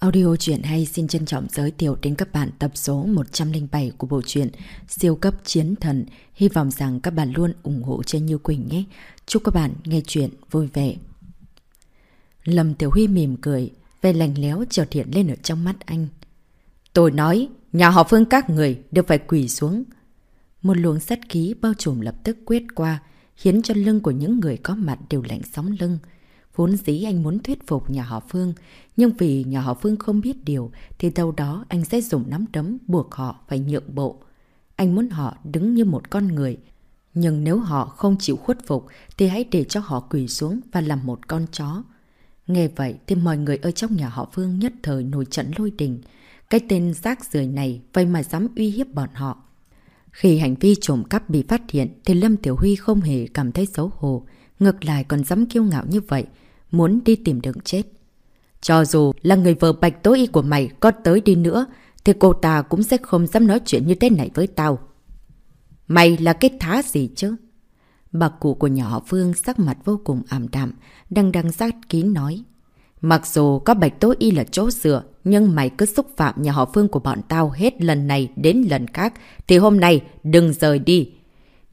Audio truyện hay xin trân trọng giới thiệu đến các bạn tập số 107 của bộ truyện Siêu cấp chiến thần. Hy vọng rằng các bạn luôn ủng hộ cho Như Quỳnh nhé. Chúc các bạn nghe truyện vui vẻ. Lâm Tiểu Huy mỉm cười, vẻ lành léo chợt hiện lên ở trong mắt anh. Tôi nói, nhà họ Phương các người đều phải quỳ xuống. Một luồng sát khí bao trùm lập tức quét qua, khiến cho lưng của những người có mặt đều lạnh sóng lưng. Vốn dĩ anh muốn thuyết phục nhà họ Phương, nhưng vì nhà họ Phương không biết điều, thì đâu đó anh sẽ dùng nắm đấm buộc họ phải nhượng bộ. Anh muốn họ đứng như một con người. Nhưng nếu họ không chịu khuất phục, thì hãy để cho họ quỳ xuống và làm một con chó. Nghe vậy thì mọi người ở trong nhà họ Phương nhất thời nổi trận lôi đình. Cái tên rác rưởi này vậy mà dám uy hiếp bọn họ. Khi hành vi trộm cắp bị phát hiện thì Lâm Tiểu Huy không hề cảm thấy xấu hổ, ngược lại còn dám kiêu ngạo như vậy, muốn đi tìm đường chết. Cho dù là người vợ bạch tối y của mày có tới đi nữa, thì cô ta cũng sẽ không dám nói chuyện như thế này với tao. Mày là cái thá gì chứ? Bà cụ của nhỏ Phương sắc mặt vô cùng ảm đạm, đang đăng sát kín nói. Mặc dù có bạch tối y là chỗ dựa, nhưng mày cứ xúc phạm nhà họ Phương của bọn tao hết lần này đến lần khác, thì hôm nay đừng rời đi.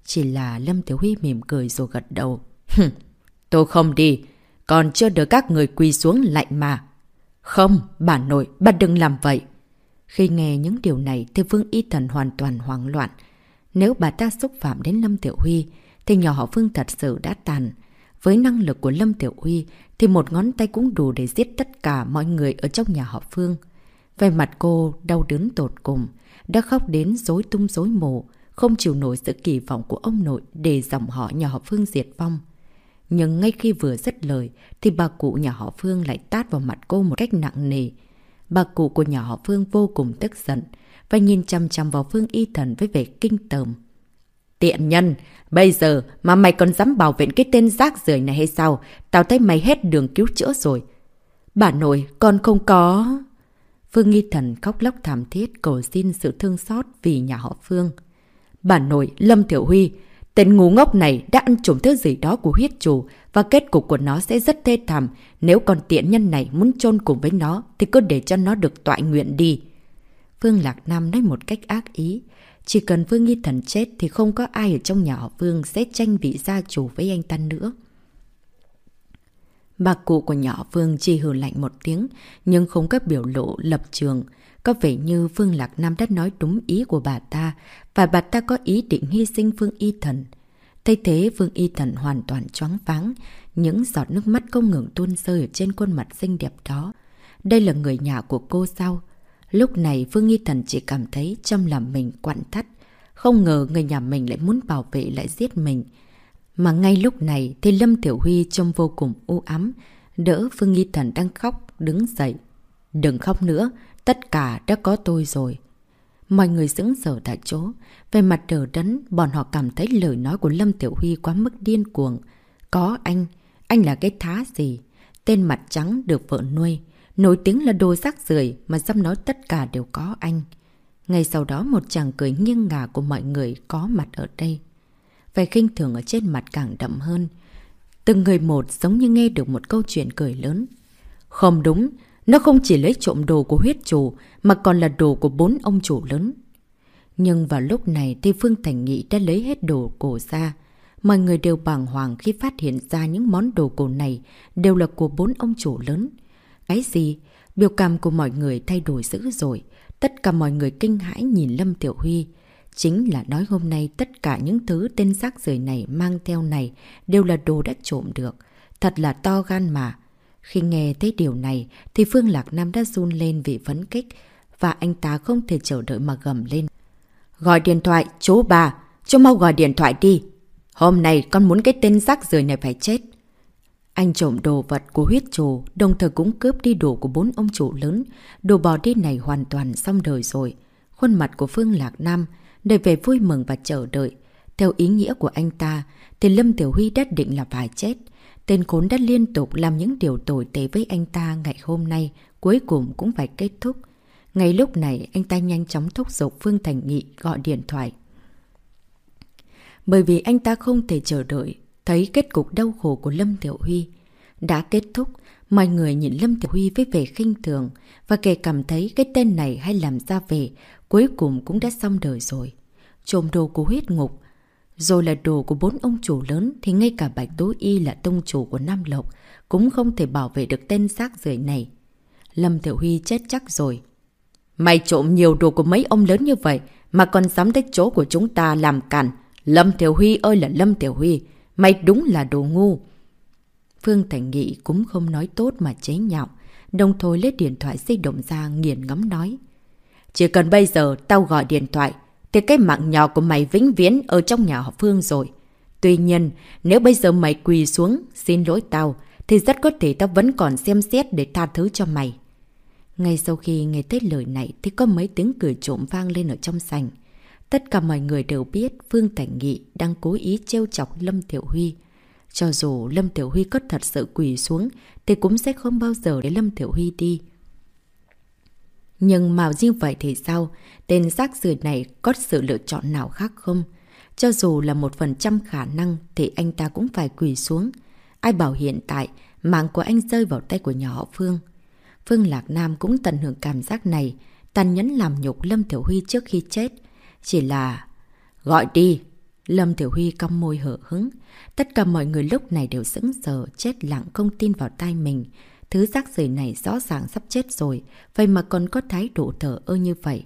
Chỉ là Lâm Tiểu Huy mỉm cười rồi gật đầu. tôi không đi, còn chưa được các người quỳ xuống lạnh mà. Không, bà nội, bà đừng làm vậy. Khi nghe những điều này thì Vương Y Thần hoàn toàn hoảng loạn. Nếu bà ta xúc phạm đến Lâm Tiểu Huy, thì nhỏ họ Phương thật sự đã tàn. Với năng lực của Lâm Tiểu Huy thì một ngón tay cũng đủ để giết tất cả mọi người ở trong nhà họ Phương. Về mặt cô đau đớn tột cùng, đã khóc đến rối tung rối mồ, không chịu nổi sự kỳ vọng của ông nội để dòng họ nhà họ Phương diệt vong. Nhưng ngay khi vừa dứt lời thì bà cụ nhà họ Phương lại tát vào mặt cô một cách nặng nề. Bà cụ của nhà họ Phương vô cùng tức giận và nhìn chăm chăm vào Phương Y Thần với vẻ kinh tởm. Tiện nhân, bây giờ mà mày còn dám bảo vệ cái tên rác rưởi này hay sao? Tao thấy mày hết đường cứu chữa rồi. Bà nội, con không có... Phương Nghi Thần khóc lóc thảm thiết cầu xin sự thương xót vì nhà họ Phương. Bà nội, Lâm Thiểu Huy, tên ngu ngốc này đã ăn trộm thứ gì đó của huyết chủ, và kết cục của nó sẽ rất thê thảm. Nếu còn tiện nhân này muốn chôn cùng với nó, thì cứ để cho nó được tọa nguyện đi. Phương Lạc Nam nói một cách ác ý. Chỉ cần Vương Nghi Thần chết thì không có ai ở trong nhà họ Vương sẽ tranh vị gia chủ với anh ta nữa. Bà cụ của nhỏ Vương chỉ hừ lạnh một tiếng, nhưng không có biểu lộ lập trường. Có vẻ như Vương Lạc Nam đã nói đúng ý của bà ta, và bà ta có ý định hy sinh Vương Y Thần. Thay thế Vương Y Thần hoàn toàn choáng váng, những giọt nước mắt không ngừng tuôn rơi ở trên khuôn mặt xinh đẹp đó. Đây là người nhà của cô sao? Lúc này Vương Y Thần chỉ cảm thấy trong lòng mình quặn thắt. Không ngờ người nhà mình lại muốn bảo vệ lại giết mình. Mà ngay lúc này thì Lâm Tiểu Huy trông vô cùng u ám, đỡ Phương Nghi Thần đang khóc, đứng dậy. Đừng khóc nữa, tất cả đã có tôi rồi. Mọi người dững sờ tại chỗ, về mặt đờ đấn, bọn họ cảm thấy lời nói của Lâm Tiểu Huy quá mức điên cuồng. Có anh, anh là cái thá gì? Tên mặt trắng được vợ nuôi, nổi tiếng là đồ rác rưởi mà dám nói tất cả đều có anh. Ngay sau đó một chàng cười nghiêng ngả của mọi người có mặt ở đây. Vẻ khinh thường ở trên mặt càng đậm hơn. Từng người một giống như nghe được một câu chuyện cười lớn. Không đúng, nó không chỉ lấy trộm đồ của huyết chủ mà còn là đồ của bốn ông chủ lớn. Nhưng vào lúc này thì Phương Thành Nghị đã lấy hết đồ cổ ra. Mọi người đều bàng hoàng khi phát hiện ra những món đồ cổ này đều là của bốn ông chủ lớn. Cái gì? Biểu cảm của mọi người thay đổi dữ rồi. Tất cả mọi người kinh hãi nhìn Lâm Tiểu Huy. Chính là nói hôm nay tất cả những thứ tên rác rời này mang theo này đều là đồ đã trộm được. Thật là to gan mà. Khi nghe thấy điều này thì Phương Lạc Nam đã run lên vì phấn kích và anh ta không thể chờ đợi mà gầm lên. Gọi điện thoại, chú bà, cho mau gọi điện thoại đi. Hôm nay con muốn cái tên rác rời này phải chết. Anh trộm đồ vật của huyết trù, đồng thời cũng cướp đi đồ của bốn ông chủ lớn. Đồ bò đi này hoàn toàn xong đời rồi. Khuôn mặt của Phương Lạc Nam đầy về vui mừng và chờ đợi. Theo ý nghĩa của anh ta, thì Lâm Tiểu Huy đã định là phải chết. Tên khốn đã liên tục làm những điều tồi tệ với anh ta ngày hôm nay, cuối cùng cũng phải kết thúc. Ngay lúc này, anh ta nhanh chóng thúc giục Phương Thành Nghị gọi điện thoại. Bởi vì anh ta không thể chờ đợi, thấy kết cục đau khổ của Lâm Tiểu Huy. Đã kết thúc, Mọi người nhìn Lâm Tiểu Huy với vẻ khinh thường và kể cảm thấy cái tên này hay làm ra về cuối cùng cũng đã xong đời rồi. Trộm đồ của huyết ngục, rồi là đồ của bốn ông chủ lớn thì ngay cả Bạch Tố Y là tông chủ của Nam Lộc cũng không thể bảo vệ được tên xác rưởi này. Lâm Tiểu Huy chết chắc rồi. Mày trộm nhiều đồ của mấy ông lớn như vậy mà còn dám tới chỗ của chúng ta làm cản. Lâm Tiểu Huy ơi là Lâm Tiểu Huy, mày đúng là đồ ngu. Phương Thành Nghị cũng không nói tốt mà chế nhạo, đồng thời lấy điện thoại di động ra nghiền ngắm nói. Chỉ cần bây giờ tao gọi điện thoại, thì cái mạng nhỏ của mày vĩnh viễn ở trong nhà họ Phương rồi. Tuy nhiên, nếu bây giờ mày quỳ xuống, xin lỗi tao, thì rất có thể tao vẫn còn xem xét để tha thứ cho mày. Ngay sau khi nghe tới lời này thì có mấy tiếng cười trộm vang lên ở trong sành. Tất cả mọi người đều biết Phương Thành Nghị đang cố ý trêu chọc Lâm Tiểu Huy. Cho dù Lâm Tiểu Huy có thật sự quỳ xuống thì cũng sẽ không bao giờ để Lâm Tiểu Huy đi. Nhưng mà như vậy thì sao? Tên rác rưởi này có sự lựa chọn nào khác không? Cho dù là một phần trăm khả năng thì anh ta cũng phải quỳ xuống. Ai bảo hiện tại mạng của anh rơi vào tay của nhỏ họ Phương. Phương Lạc Nam cũng tận hưởng cảm giác này, tàn nhẫn làm nhục Lâm Tiểu Huy trước khi chết. Chỉ là... Gọi đi! Lâm Tiểu Huy cong môi hở hứng. Tất cả mọi người lúc này đều sững sờ, chết lặng không tin vào tai mình. Thứ rác rưởi này rõ ràng sắp chết rồi, vậy mà còn có thái độ thở ơ như vậy.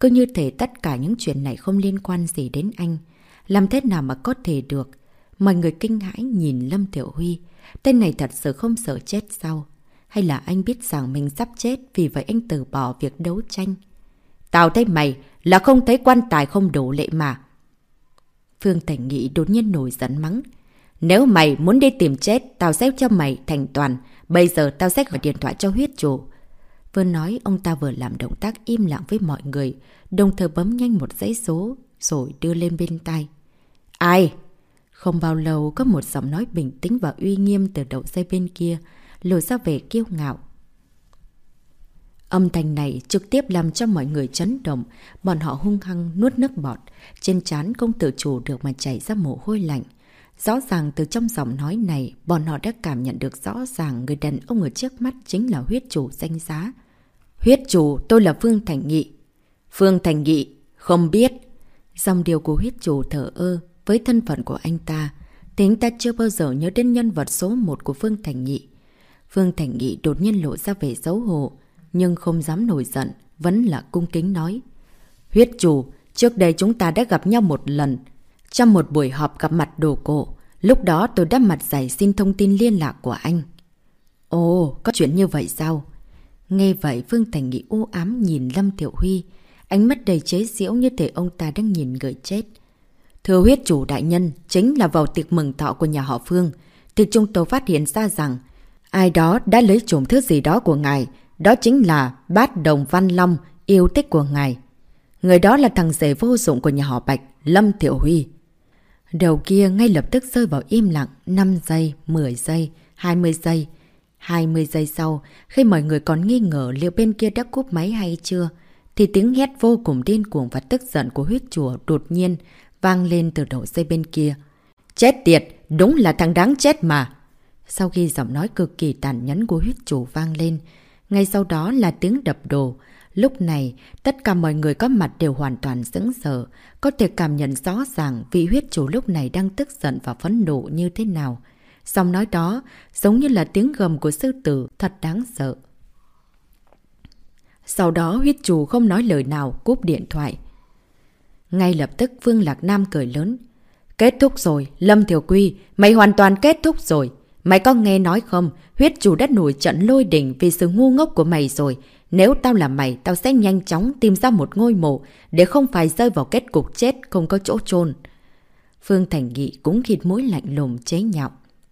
Cứ như thể tất cả những chuyện này không liên quan gì đến anh. Làm thế nào mà có thể được? Mọi người kinh hãi nhìn Lâm Tiểu Huy. Tên này thật sự không sợ chết sao? Hay là anh biết rằng mình sắp chết vì vậy anh từ bỏ việc đấu tranh? Tao thấy mày là không thấy quan tài không đủ lệ mà. Phương Thành Nghị đột nhiên nổi giận mắng. Nếu mày muốn đi tìm chết, tao sẽ cho mày thành toàn. Bây giờ tao sẽ gọi điện thoại cho huyết chủ. Vừa nói, ông ta vừa làm động tác im lặng với mọi người, đồng thời bấm nhanh một dãy số, rồi đưa lên bên tay. Ai? Không bao lâu, có một giọng nói bình tĩnh và uy nghiêm từ đầu dây bên kia, lộ ra vẻ kiêu ngạo. Âm thanh này trực tiếp làm cho mọi người chấn động, bọn họ hung hăng nuốt nước bọt, trên trán không tự chủ được mà chảy ra mồ hôi lạnh. Rõ ràng từ trong giọng nói này, bọn họ đã cảm nhận được rõ ràng người đàn ông ở trước mắt chính là huyết chủ danh giá. Huyết chủ, tôi là Phương Thành Nghị. Phương Thành Nghị, không biết. Dòng điều của huyết chủ thở ơ với thân phận của anh ta, tính ta chưa bao giờ nhớ đến nhân vật số 1 của Phương Thành Nghị. Phương Thành Nghị đột nhiên lộ ra vẻ xấu hổ, nhưng không dám nổi giận, vẫn là cung kính nói. Huyết chủ, trước đây chúng ta đã gặp nhau một lần, trong một buổi họp gặp mặt đồ cổ, lúc đó tôi đắp mặt giải xin thông tin liên lạc của anh. Ồ, có chuyện như vậy sao? Nghe vậy Phương Thành Nghị u ám nhìn Lâm Tiểu Huy, ánh mắt đầy chế giễu như thể ông ta đang nhìn người chết. Thưa huyết chủ đại nhân, chính là vào tiệc mừng thọ của nhà họ Phương, thì chúng tôi phát hiện ra rằng ai đó đã lấy trộm thứ gì đó của ngài, đó chính là bát đồng văn long, yêu thích của ngài. Người đó là thằng rể vô dụng của nhà họ Bạch, Lâm Tiểu Huy. Đầu kia ngay lập tức rơi vào im lặng 5 giây, 10 giây, 20 giây. 20 giây sau, khi mọi người còn nghi ngờ liệu bên kia đã cúp máy hay chưa, thì tiếng hét vô cùng điên cuồng và tức giận của huyết chùa đột nhiên vang lên từ đầu dây bên kia. Chết tiệt, đúng là thằng đáng chết mà. Sau khi giọng nói cực kỳ tàn nhẫn của huyết chủ vang lên, ngay sau đó là tiếng đập đồ. Lúc này, tất cả mọi người có mặt đều hoàn toàn sững sờ, có thể cảm nhận rõ ràng vị huyết chủ lúc này đang tức giận và phấn nộ như thế nào. xong nói đó giống như là tiếng gầm của sư tử, thật đáng sợ. Sau đó huyết chủ không nói lời nào, cúp điện thoại. Ngay lập tức Vương Lạc Nam cười lớn. Kết thúc rồi, Lâm Thiểu Quy, mày hoàn toàn kết thúc rồi. Mày có nghe nói không, huyết chủ đã nổi trận lôi đỉnh vì sự ngu ngốc của mày rồi. Nếu tao là mày, tao sẽ nhanh chóng tìm ra một ngôi mộ để không phải rơi vào kết cục chết không có chỗ chôn Phương Thành Nghị cũng khịt mũi lạnh lùng chế nhạo.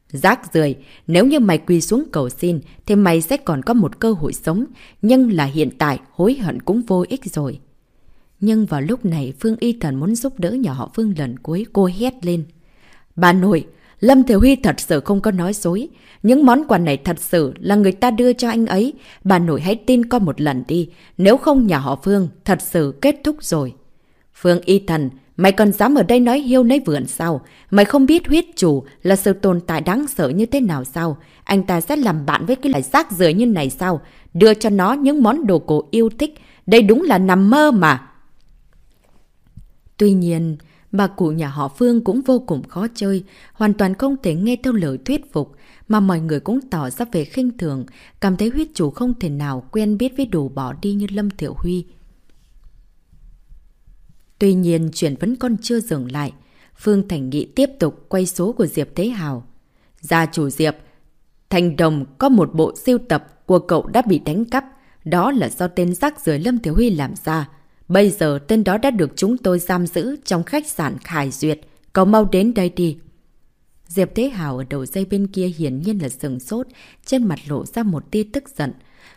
Rác rưởi nếu như mày quỳ xuống cầu xin thì mày sẽ còn có một cơ hội sống, nhưng là hiện tại hối hận cũng vô ích rồi. Nhưng vào lúc này Phương Y Thần muốn giúp đỡ nhỏ họ Phương lần cuối cô hét lên. Bà nội, Lâm Thiểu Huy thật sự không có nói dối. Những món quà này thật sự là người ta đưa cho anh ấy. Bà nội hãy tin con một lần đi. Nếu không nhà họ Phương thật sự kết thúc rồi. Phương Y Thần, Mày còn dám ở đây nói hiêu nấy vượn sao? Mày không biết huyết chủ là sự tồn tại đáng sợ như thế nào sao? Anh ta sẽ làm bạn với cái loại rác rưởi như này sao? Đưa cho nó những món đồ cổ yêu thích. Đây đúng là nằm mơ mà. Tuy nhiên, bà cụ nhà họ Phương cũng vô cùng khó chơi, hoàn toàn không thể nghe theo lời thuyết phục, mà mọi người cũng tỏ ra về khinh thường, cảm thấy huyết chủ không thể nào quen biết với đồ bỏ đi như Lâm Thiểu Huy. Tuy nhiên, chuyện vẫn còn chưa dừng lại. Phương Thành Nghị tiếp tục quay số của Diệp Thế Hào. Gia chủ Diệp, Thành Đồng có một bộ siêu tập của cậu đã bị đánh cắp. Đó là do tên rác rưởi Lâm Thiếu Huy làm ra. Bây giờ tên đó đã được chúng tôi giam giữ trong khách sạn Khải Duyệt. Cậu mau đến đây đi. Diệp Thế Hào ở đầu dây bên kia hiển nhiên là sừng sốt, trên mặt lộ ra một tia tức giận.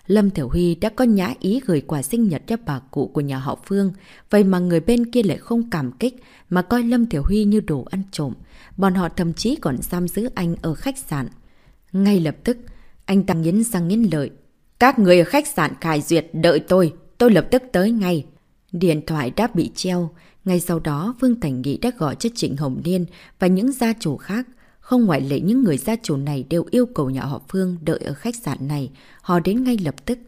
Lâm Thiểu Huy đã có nhã ý gửi quà sinh nhật cho bà cụ của nhà họ Phương, vậy mà người bên kia lại không cảm kích mà coi Lâm Thiểu Huy như đồ ăn trộm. Bọn họ thậm chí còn giam giữ anh ở khách sạn. Ngay lập tức, anh tăng nhấn răng nghiến lợi. Các người ở khách sạn Khải Duyệt đợi tôi, tôi lập tức tới ngay. Điện thoại đã bị treo. Ngay sau đó, Vương Thành Nghị đã gọi cho Trịnh Hồng Niên và những gia chủ khác. Không ngoại lệ những người gia chủ này đều yêu cầu nhà họ Phương đợi ở khách sạn này. Họ đến ngay lập tức.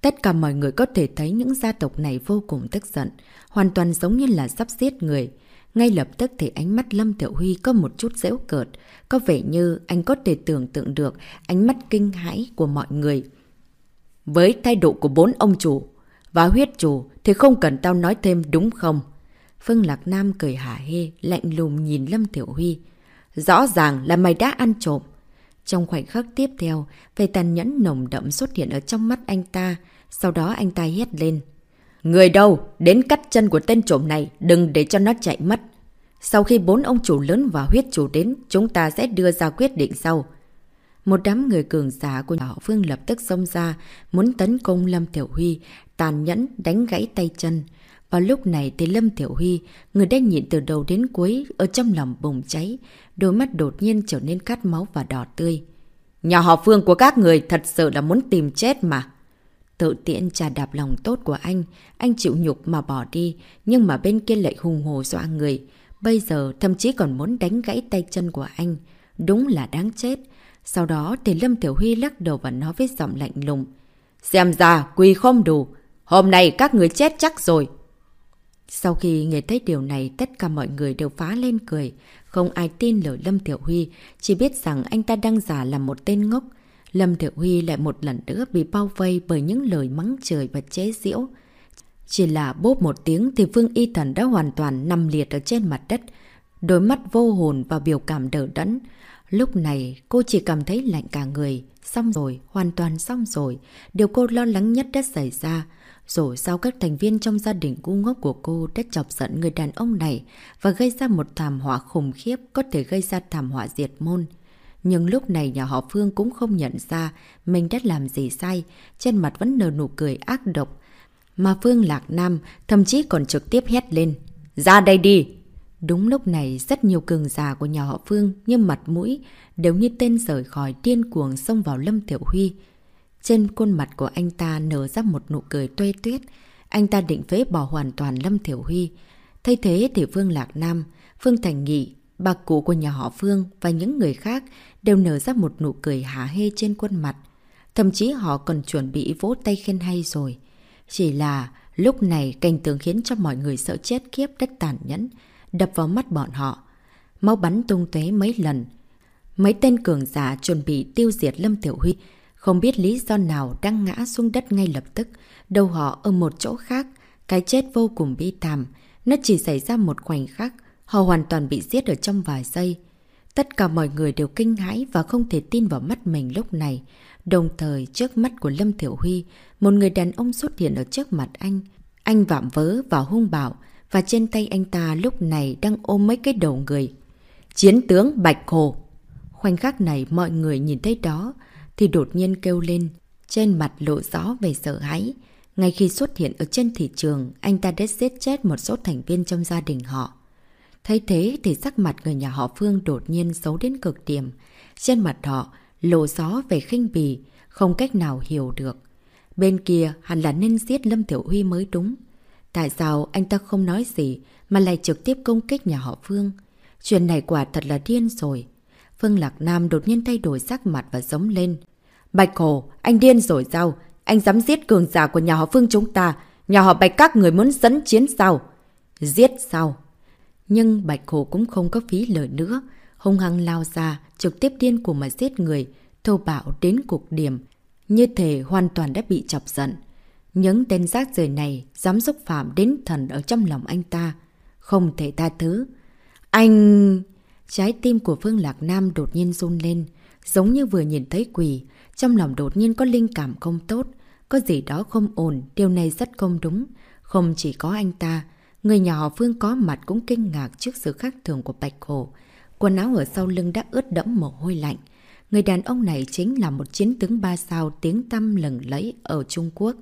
Tất cả mọi người có thể thấy những gia tộc này vô cùng tức giận. Hoàn toàn giống như là sắp giết người. Ngay lập tức thì ánh mắt Lâm Tiểu Huy có một chút dễu cợt. Có vẻ như anh có thể tưởng tượng được ánh mắt kinh hãi của mọi người. Với thái độ của bốn ông chủ và huyết chủ thì không cần tao nói thêm đúng không? Phương Lạc Nam cười hả hê, lạnh lùng nhìn Lâm Tiểu Huy. Rõ ràng là mày đã ăn trộm. Trong khoảnh khắc tiếp theo, vẻ tàn nhẫn nồng đậm xuất hiện ở trong mắt anh ta. Sau đó anh ta hét lên. Người đâu? Đến cắt chân của tên trộm này, đừng để cho nó chạy mất. Sau khi bốn ông chủ lớn và huyết chủ đến, chúng ta sẽ đưa ra quyết định sau. Một đám người cường giả của họ Phương lập tức xông ra, muốn tấn công Lâm Tiểu Huy, tàn nhẫn đánh gãy tay chân. Vào lúc này thì Lâm Tiểu Huy, người đang nhịn từ đầu đến cuối, ở trong lòng bùng cháy, đôi mắt đột nhiên trở nên cát máu và đỏ tươi. Nhà họ Phương của các người thật sự là muốn tìm chết mà. Tự tiện trà đạp lòng tốt của anh, anh chịu nhục mà bỏ đi, nhưng mà bên kia lại hùng hồ dọa người. Bây giờ thậm chí còn muốn đánh gãy tay chân của anh. Đúng là đáng chết. Sau đó thì Lâm Tiểu Huy lắc đầu và nói với giọng lạnh lùng. Xem ra quỳ không đủ. Hôm nay các người chết chắc rồi. Sau khi nghe thấy điều này, tất cả mọi người đều phá lên cười. Không ai tin lời Lâm Tiểu Huy, chỉ biết rằng anh ta đang giả là một tên ngốc. Lâm Tiểu Huy lại một lần nữa bị bao vây bởi những lời mắng trời và chế giễu. Chỉ là bốp một tiếng thì Vương Y Thần đã hoàn toàn nằm liệt ở trên mặt đất, đôi mắt vô hồn và biểu cảm đỡ đẫn. Lúc này cô chỉ cảm thấy lạnh cả người, xong rồi, hoàn toàn xong rồi. Điều cô lo lắng nhất đã xảy ra. Rồi sau các thành viên trong gia đình ngu ngốc của cô đã chọc giận người đàn ông này và gây ra một thảm họa khủng khiếp có thể gây ra thảm họa diệt môn. Nhưng lúc này nhà họ Phương cũng không nhận ra mình đã làm gì sai, trên mặt vẫn nở nụ cười ác độc. Mà Phương Lạc Nam thậm chí còn trực tiếp hét lên. Ra đây đi! Đúng lúc này rất nhiều cường già của nhà họ Phương như mặt mũi đều như tên rời khỏi điên cuồng xông vào Lâm Tiểu Huy. Trên khuôn mặt của anh ta nở ra một nụ cười tuê tuyết. Anh ta định phế bỏ hoàn toàn Lâm tiểu Huy. Thay thế thì Phương Lạc Nam, Phương Thành Nghị, bà cụ của nhà họ Phương và những người khác đều nở ra một nụ cười hả hê trên khuôn mặt. Thậm chí họ còn chuẩn bị vỗ tay khen hay rồi. Chỉ là lúc này cảnh tượng khiến cho mọi người sợ chết khiếp đất tàn nhẫn, đập vào mắt bọn họ. Máu bắn tung tuế mấy lần. Mấy tên cường giả chuẩn bị tiêu diệt Lâm Tiểu Huy không biết lý do nào đang ngã xuống đất ngay lập tức, đầu họ ở một chỗ khác, cái chết vô cùng bi thảm. Nó chỉ xảy ra một khoảnh khắc, họ hoàn toàn bị giết ở trong vài giây. Tất cả mọi người đều kinh hãi và không thể tin vào mắt mình lúc này. Đồng thời, trước mắt của Lâm Thiểu Huy, một người đàn ông xuất hiện ở trước mặt anh. Anh vạm vớ và hung bạo, và trên tay anh ta lúc này đang ôm mấy cái đầu người. Chiến tướng Bạch Hồ! Khoảnh khắc này mọi người nhìn thấy đó, thì đột nhiên kêu lên, trên mặt lộ rõ về sợ hãi. Ngay khi xuất hiện ở trên thị trường, anh ta đã giết chết một số thành viên trong gia đình họ. Thấy thế thì sắc mặt người nhà họ Phương đột nhiên xấu đến cực điểm. Trên mặt họ lộ gió về khinh bì, không cách nào hiểu được. Bên kia hẳn là nên giết Lâm Tiểu Huy mới đúng. Tại sao anh ta không nói gì mà lại trực tiếp công kích nhà họ Phương? Chuyện này quả thật là điên rồi. Phương Lạc Nam đột nhiên thay đổi sắc mặt và giống lên. Bạch Hồ, anh điên rồi sao? Anh dám giết cường giả của nhà họ Phương chúng ta. Nhà họ Bạch các người muốn dẫn chiến sao? Giết sao? Nhưng Bạch Hồ cũng không có phí lời nữa. hùng hăng lao ra, trực tiếp điên của mà giết người, thô bạo đến cục điểm. Như thể hoàn toàn đã bị chọc giận. Những tên rác rời này dám xúc phạm đến thần ở trong lòng anh ta. Không thể tha thứ. Anh... Trái tim của Phương Lạc Nam đột nhiên run lên, giống như vừa nhìn thấy quỷ. Trong lòng đột nhiên có linh cảm không tốt. Có gì đó không ổn, điều này rất không đúng. Không chỉ có anh ta, người nhà họ Phương có mặt cũng kinh ngạc trước sự khác thường của Bạch Hồ. Quần áo ở sau lưng đã ướt đẫm mồ hôi lạnh. Người đàn ông này chính là một chiến tướng ba sao tiếng tăm lừng lẫy ở Trung Quốc.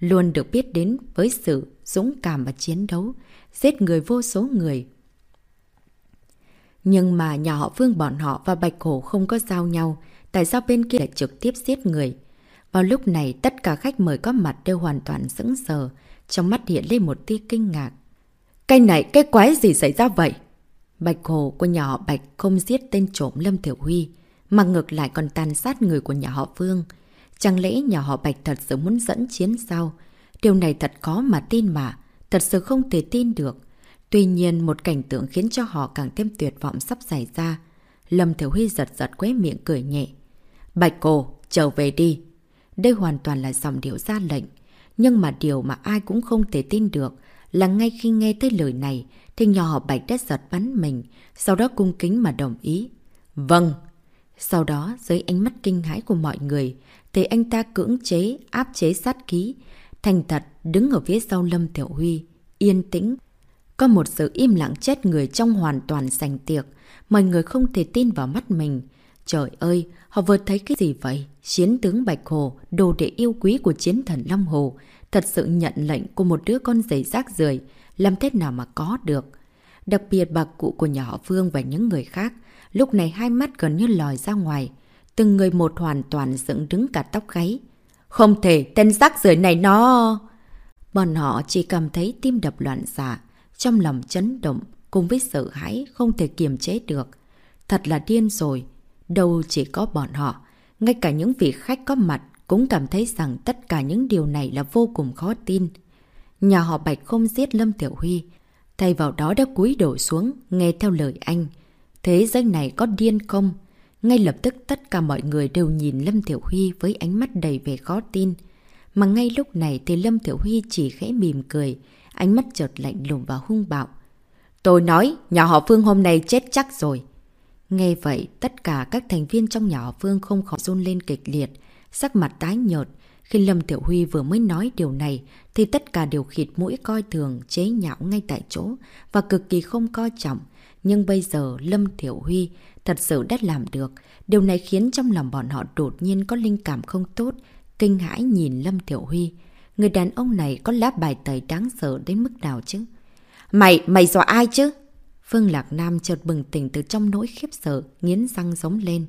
Luôn được biết đến với sự dũng cảm và chiến đấu, giết người vô số người. Nhưng mà nhà họ vương bọn họ và Bạch Hổ không có giao nhau, tại sao bên kia lại trực tiếp giết người? Vào lúc này, tất cả khách mời có mặt đều hoàn toàn sững sờ, trong mắt hiện lên một tia kinh ngạc. Cái này, cái quái gì xảy ra vậy? Bạch Hồ của nhà họ Bạch không giết tên trộm Lâm Tiểu Huy, mà ngược lại còn tàn sát người của nhà họ vương. Chẳng lẽ nhà họ Bạch thật sự muốn dẫn chiến sao? Điều này thật khó mà tin mà, thật sự không thể tin được. Tuy nhiên một cảnh tượng khiến cho họ càng thêm tuyệt vọng sắp xảy ra. Lâm Thiểu Huy giật giật quế miệng cười nhẹ. Bạch cô, trở về đi. Đây hoàn toàn là dòng điệu ra lệnh. Nhưng mà điều mà ai cũng không thể tin được là ngay khi nghe tới lời này thì nhỏ họ Bạch đã giật bắn mình, sau đó cung kính mà đồng ý. Vâng. Sau đó, dưới ánh mắt kinh hãi của mọi người, thì anh ta cưỡng chế, áp chế sát ký, thành thật đứng ở phía sau Lâm Tiểu Huy, yên tĩnh. Có một sự im lặng chết người trong hoàn toàn sành tiệc, mọi người không thể tin vào mắt mình. Trời ơi, họ vừa thấy cái gì vậy? Chiến tướng Bạch Hồ, đồ đệ yêu quý của chiến thần Long Hồ, thật sự nhận lệnh của một đứa con giấy rác rưởi làm thế nào mà có được. Đặc biệt bà cụ của nhà họ Phương và những người khác, lúc này hai mắt gần như lòi ra ngoài. Từng người một hoàn toàn dựng đứng cả tóc gáy. Không thể, tên rác rưởi này nó... Bọn họ chỉ cảm thấy tim đập loạn xạ, trong lòng chấn động, cùng với sợ hãi không thể kiềm chế được. Thật là điên rồi, đâu chỉ có bọn họ. Ngay cả những vị khách có mặt cũng cảm thấy rằng tất cả những điều này là vô cùng khó tin. Nhà họ Bạch không giết Lâm Tiểu Huy, thay vào đó đã cúi đổ xuống, nghe theo lời anh. Thế giới này có điên không? Ngay lập tức tất cả mọi người đều nhìn Lâm Tiểu Huy với ánh mắt đầy vẻ khó tin. Mà ngay lúc này thì Lâm Tiểu Huy chỉ khẽ mỉm cười, ánh mắt chợt lạnh lùng và hung bạo. Tôi nói, nhà họ Phương hôm nay chết chắc rồi. Nghe vậy, tất cả các thành viên trong nhà họ Phương không khỏi run lên kịch liệt, sắc mặt tái nhợt. Khi Lâm Tiểu Huy vừa mới nói điều này, thì tất cả đều khịt mũi coi thường, chế nhạo ngay tại chỗ và cực kỳ không coi trọng. Nhưng bây giờ Lâm Tiểu Huy thật sự đã làm được. Điều này khiến trong lòng bọn họ đột nhiên có linh cảm không tốt, kinh hãi nhìn Lâm Tiểu Huy. Người đàn ông này có lá bài tẩy đáng sợ đến mức nào chứ? Mày, mày dọa ai chứ? Phương Lạc Nam chợt bừng tỉnh từ trong nỗi khiếp sợ, nghiến răng giống lên.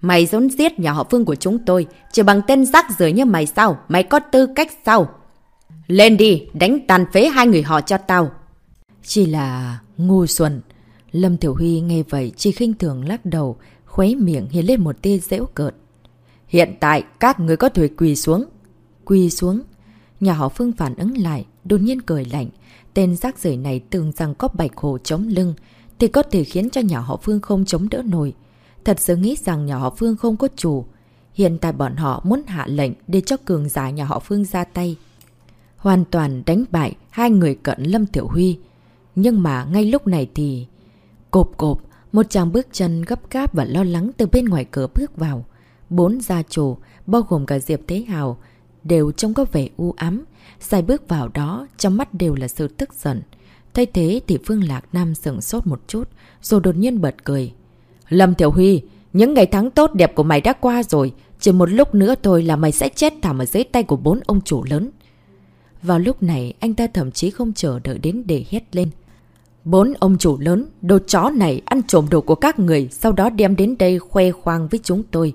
Mày dốn giết nhà họ Phương của chúng tôi, chỉ bằng tên rác rưởi như mày sao? Mày có tư cách sao? Lên đi, đánh tàn phế hai người họ cho tao. Chỉ là ngu xuẩn. Lâm tiểu Huy nghe vậy chỉ khinh thường lắc đầu, khuấy miệng hiện lên một tia dễu cợt. Hiện tại, các người có thể quỳ xuống. Quỳ xuống. Nhà họ Phương phản ứng lại, đột nhiên cười lạnh. Tên rác rưởi này tưởng rằng có bạch hồ chống lưng, thì có thể khiến cho nhà họ Phương không chống đỡ nổi. Thật sự nghĩ rằng nhà họ Phương không có chủ. Hiện tại bọn họ muốn hạ lệnh để cho cường giả nhà họ Phương ra tay. Hoàn toàn đánh bại hai người cận Lâm Tiểu Huy. Nhưng mà ngay lúc này thì... Cộp cộp, một chàng bước chân gấp gáp và lo lắng từ bên ngoài cửa bước vào. Bốn gia chủ, bao gồm cả Diệp Thế Hào, đều trông có vẻ u ám. xài bước vào đó, trong mắt đều là sự tức giận. Thay thế thì Phương Lạc Nam sửng sốt một chút, rồi đột nhiên bật cười. Lâm Tiểu Huy, những ngày tháng tốt đẹp của mày đã qua rồi. Chỉ một lúc nữa thôi là mày sẽ chết thảm ở dưới tay của bốn ông chủ lớn. Vào lúc này, anh ta thậm chí không chờ đợi đến để hét lên. Bốn ông chủ lớn, đồ chó này ăn trộm đồ của các người, sau đó đem đến đây khoe khoang với chúng tôi.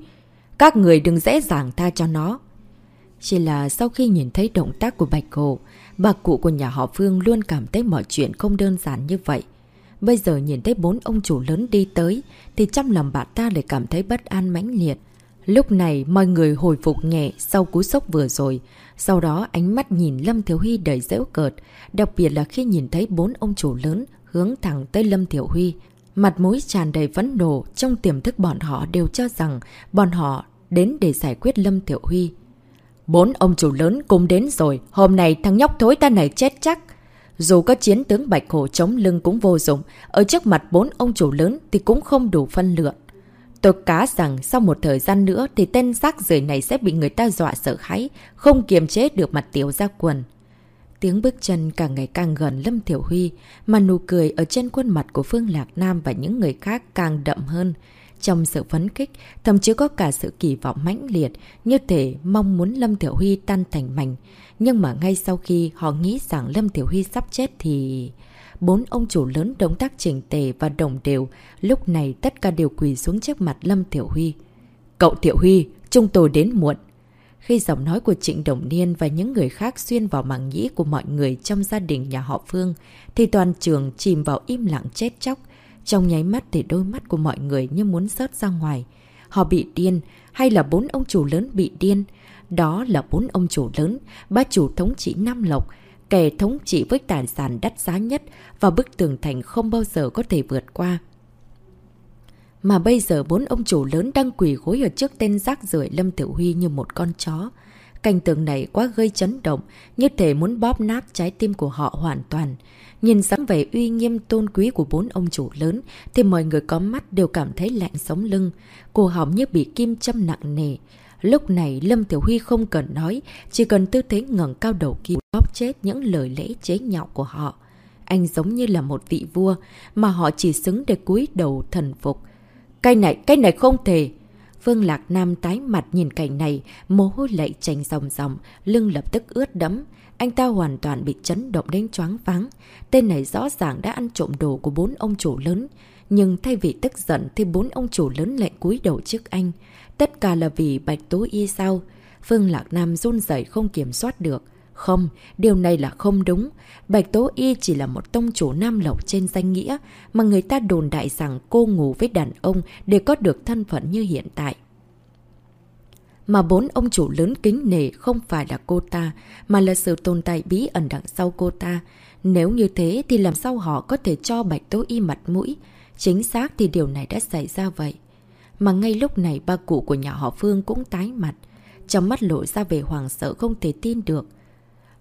Các người đừng dễ dàng tha cho nó. Chỉ là sau khi nhìn thấy động tác của Bạch Hồ, bà cụ của nhà họ Phương luôn cảm thấy mọi chuyện không đơn giản như vậy. Bây giờ nhìn thấy bốn ông chủ lớn đi tới, thì trong lòng bà ta lại cảm thấy bất an mãnh liệt. Lúc này mọi người hồi phục nhẹ sau cú sốc vừa rồi. Sau đó ánh mắt nhìn Lâm Thiếu Huy đầy dễu cợt, đặc biệt là khi nhìn thấy bốn ông chủ lớn hướng thẳng tới Lâm Thiểu Huy. Mặt mũi tràn đầy vấn nổ trong tiềm thức bọn họ đều cho rằng bọn họ đến để giải quyết Lâm Tiểu Huy. Bốn ông chủ lớn cùng đến rồi, hôm nay thằng nhóc thối ta này chết chắc. Dù có chiến tướng Bạch Hổ chống lưng cũng vô dụng, ở trước mặt bốn ông chủ lớn thì cũng không đủ phân lượng. Tôi cá rằng sau một thời gian nữa thì tên rác rưởi này sẽ bị người ta dọa sợ hãi, không kiềm chế được mặt tiểu ra quần. Tiếng bước chân càng ngày càng gần Lâm Thiểu Huy, mà nụ cười ở trên khuôn mặt của Phương Lạc Nam và những người khác càng đậm hơn. Trong sự phấn khích, thậm chí có cả sự kỳ vọng mãnh liệt, như thể mong muốn Lâm Tiểu Huy tan thành mảnh. Nhưng mà ngay sau khi họ nghĩ rằng Lâm Tiểu Huy sắp chết thì... Bốn ông chủ lớn động tác chỉnh tề và đồng đều, lúc này tất cả đều quỳ xuống trước mặt Lâm Tiểu Huy. Cậu Tiểu Huy, chúng tôi đến muộn. Khi giọng nói của Trịnh Đồng Niên và những người khác xuyên vào màng nhĩ của mọi người trong gia đình nhà họ Phương, thì toàn trường chìm vào im lặng chết chóc. Trong nháy mắt thì đôi mắt của mọi người như muốn rớt ra ngoài. Họ bị điên, hay là bốn ông chủ lớn bị điên? Đó là bốn ông chủ lớn, ba chủ thống trị Nam Lộc, kẻ thống trị với tài sản đắt giá nhất và bức tường thành không bao giờ có thể vượt qua. Mà bây giờ bốn ông chủ lớn đang quỳ gối ở trước tên rác rưởi Lâm Tiểu Huy như một con chó. Cảnh tượng này quá gây chấn động, như thể muốn bóp nát trái tim của họ hoàn toàn. Nhìn dáng vẻ uy nghiêm tôn quý của bốn ông chủ lớn thì mọi người có mắt đều cảm thấy lạnh sống lưng, cổ họng như bị kim châm nặng nề. Lúc này Lâm Tiểu Huy không cần nói, chỉ cần tư thế ngẩng cao đầu kia bóp chết những lời lẽ chế nhạo của họ. Anh giống như là một vị vua, mà họ chỉ xứng để cúi đầu thần phục. Cái này, cái này không thể. Vương Lạc Nam tái mặt nhìn cảnh này, mồ hôi lệ chành dòng dòng, lưng lập tức ướt đẫm. Anh ta hoàn toàn bị chấn động đến choáng váng. Tên này rõ ràng đã ăn trộm đồ của bốn ông chủ lớn. Nhưng thay vì tức giận thì bốn ông chủ lớn lại cúi đầu trước anh. Tất cả là vì Bạch Tố Y sao? Phương Lạc Nam run rẩy không kiểm soát được. Không, điều này là không đúng. Bạch Tố Y chỉ là một tông chủ nam lộc trên danh nghĩa mà người ta đồn đại rằng cô ngủ với đàn ông để có được thân phận như hiện tại. Mà bốn ông chủ lớn kính nể không phải là cô ta, mà là sự tồn tại bí ẩn đằng sau cô ta. Nếu như thế thì làm sao họ có thể cho Bạch Tố Y mặt mũi? Chính xác thì điều này đã xảy ra vậy. Mà ngay lúc này ba cụ của nhà họ Phương cũng tái mặt. Trong mắt lộ ra về hoàng sợ không thể tin được.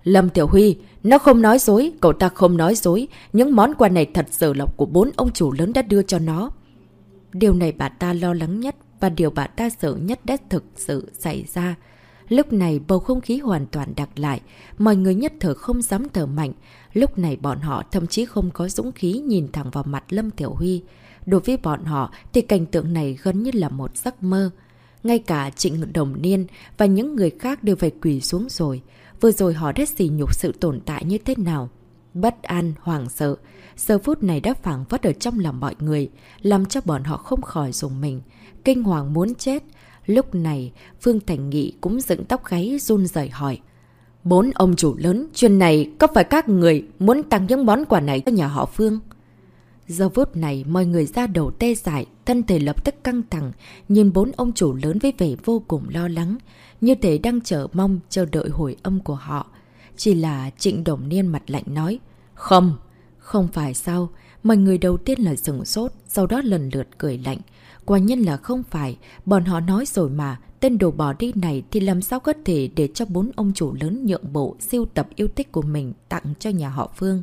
Lâm Tiểu Huy, nó không nói dối, cậu ta không nói dối. Những món quà này thật sự là của bốn ông chủ lớn đã đưa cho nó. Điều này bà ta lo lắng nhất và điều bà ta sợ nhất đã thực sự xảy ra. Lúc này bầu không khí hoàn toàn đặc lại, mọi người nhất thở không dám thở mạnh. Lúc này bọn họ thậm chí không có dũng khí nhìn thẳng vào mặt Lâm Tiểu Huy. Đối với bọn họ thì cảnh tượng này gần như là một giấc mơ. Ngay cả Trịnh Đồng Niên và những người khác đều phải quỳ xuống rồi. Vừa rồi họ đã xỉ nhục sự tồn tại như thế nào. Bất an, hoảng sợ. Giờ phút này đã phản vất ở trong lòng mọi người, làm cho bọn họ không khỏi dùng mình. Kinh hoàng muốn chết. Lúc này, Phương Thành Nghị cũng dựng tóc gáy run rẩy hỏi. Bốn ông chủ lớn, chuyện này có phải các người muốn tăng những món quà này cho nhà họ Phương? Giờ phút này, mọi người ra đầu tê dại, thân thể lập tức căng thẳng, nhìn bốn ông chủ lớn với vẻ vô cùng lo lắng, như thể đang chờ mong, chờ đợi hồi âm của họ. Chỉ là trịnh đồng niên mặt lạnh nói, Không, không phải sao, mọi người đầu tiên là sừng sốt, sau đó lần lượt cười lạnh. Quả nhân là không phải, bọn họ nói rồi mà, tên đồ bỏ đi này thì làm sao có thể để cho bốn ông chủ lớn nhượng bộ siêu tập yêu thích của mình tặng cho nhà họ Phương.